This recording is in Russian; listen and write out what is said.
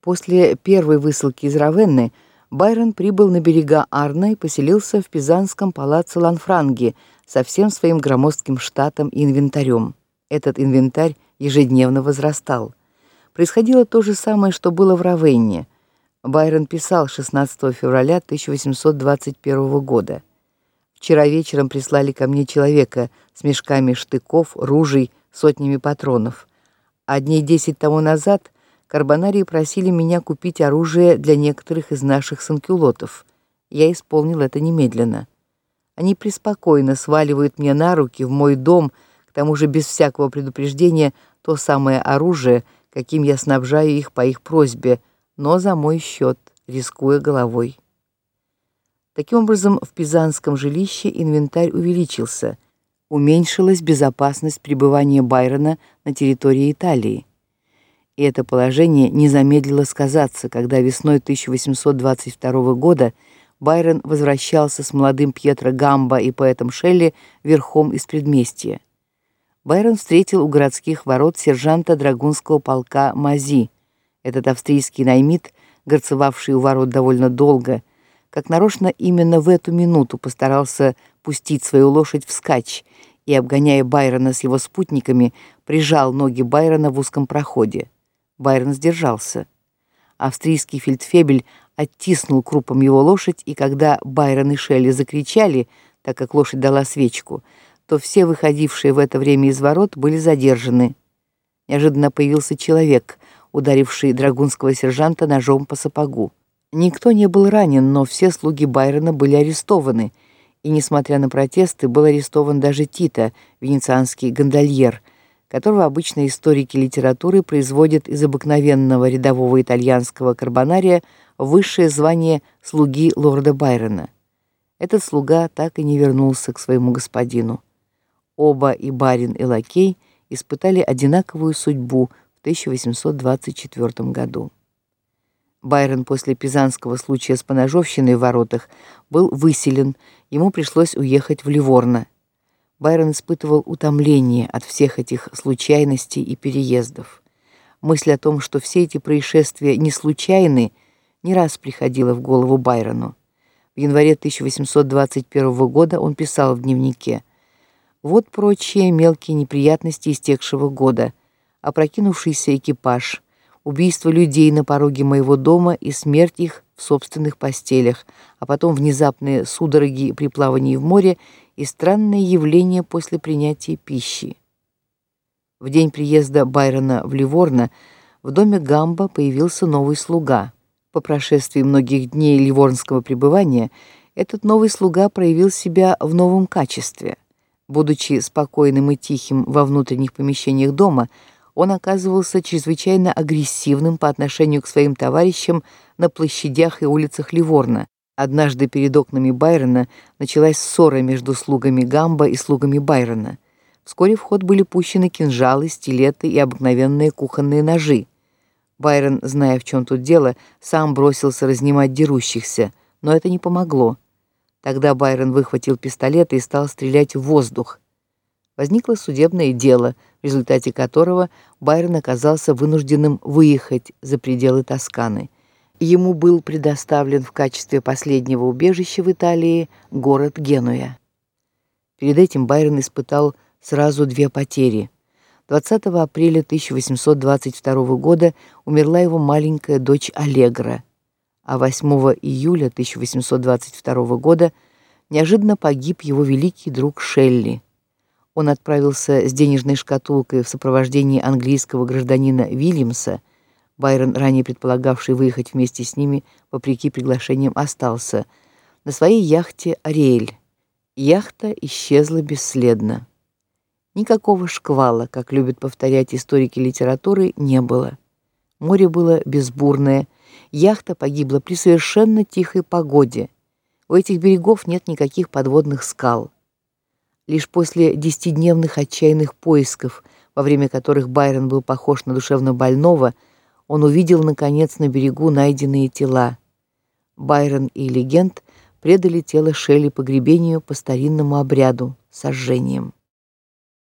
После первой высылки из Равенны Байрон прибыл на берега Арна и поселился в пизанском палаце Ланфранги со всем своим громоздким штатом и инвентарем. Этот инвентарь ежедневно возрастал. Происходило то же самое, что было в Равенне. Байрон писал 16 февраля 1821 года. Вчера вечером прислали ко мне человека с мешками штыков, ружей, сотнями патронов. А дней десять тому назад Карбонарии просили меня купить оружие для некоторых из наших санкюлотов. Я исполнил это немедленно. Они преспокойно сваливают мне на руки в мой дом, к тому же без всякого предупреждения, то самое оружие, каким я снабжаю их по их просьбе, но за мой счет, рискуя головой. Таким образом, в пизанском жилище инвентарь увеличился, уменьшилась безопасность пребывания Байрона на территории Италии и это положение не замедлило сказаться, когда весной 1822 года Байрон возвращался с молодым Пьетро Гамбо и поэтом Шелли верхом из предместья. Байрон встретил у городских ворот сержанта драгунского полка Мази. Этот австрийский наймит, горцевавший у ворот довольно долго, как нарочно именно в эту минуту постарался пустить свою лошадь вскачь и, обгоняя Байрона с его спутниками, прижал ноги Байрона в узком проходе. Байрон сдержался. Австрийский фельдфебель оттиснул крупом его лошадь, и когда Байрон и Шелли закричали, так как лошадь дала свечку, то все выходившие в это время из ворот были задержаны. Неожиданно появился человек, ударивший драгунского сержанта ножом по сапогу. Никто не был ранен, но все слуги Байрона были арестованы, и несмотря на протесты, был арестован даже Тита, венецианский гондольер, которого обычно историки литературы производят из обыкновенного рядового итальянского карбонария высшее звание слуги лорда Байрона. Этот слуга так и не вернулся к своему господину. Оба и барин, и лакей испытали одинаковую судьбу в 1824 году. Байрон после пизанского случая с поножовщиной в воротах был выселен, ему пришлось уехать в Ливорно. Байрон испытывал утомление от всех этих случайностей и переездов. Мысль о том, что все эти происшествия не случайны, не раз приходила в голову Байрону. В январе 1821 года он писал в дневнике: "Вот прочие мелкие неприятности истекшего года: опрокинувшийся экипаж, убийство людей на пороге моего дома и смерть их собственных постелях, а потом внезапные судороги при плавании в море и странное явление после принятия пищи. В день приезда Байрона в Ливорно в доме Гамба появился новый слуга. По прошествии многих дней ливорнского пребывания этот новый слуга проявил себя в новом качестве. Будучи спокойным и тихим во внутренних помещениях дома, он оказывался чрезвычайно агрессивным по отношению к своим товарищам на площадях и улицах Ливорно, Однажды перед окнами Байрона началась ссора между слугами Гамба и слугами Байрона. Вскоре в ход были пущены кинжалы, стилеты и обыкновенные кухонные ножи. Байрон, зная, в чем тут дело, сам бросился разнимать дерущихся, но это не помогло. Тогда Байрон выхватил пистолет и стал стрелять в воздух. Возникло судебное дело, в результате которого Байрон оказался вынужденным выехать за пределы Тосканы ему был предоставлен в качестве последнего убежища в Италии город Генуя. Перед этим Байрон испытал сразу две потери. 20 апреля 1822 года умерла его маленькая дочь Аллегра, а 8 июля 1822 года неожиданно погиб его великий друг Шелли. Он отправился с денежной шкатулкой в сопровождении английского гражданина Вильямса Байрон, ранее предполагавший выехать вместе с ними, вопреки приглашениям, остался на своей яхте Ариэль. Яхта исчезла бесследно. Никакого шквала, как любят повторять историки литературы, не было. Море было безбурное, яхта погибла при совершенно тихой погоде. У этих берегов нет никаких подводных скал. Лишь после десятидневных отчаянных поисков, во время которых Байрон был похож на душевно больного, он увидел наконец на берегу найденные тела. Байрон и легенд предали тело Шелли погребению по старинному обряду сожжением.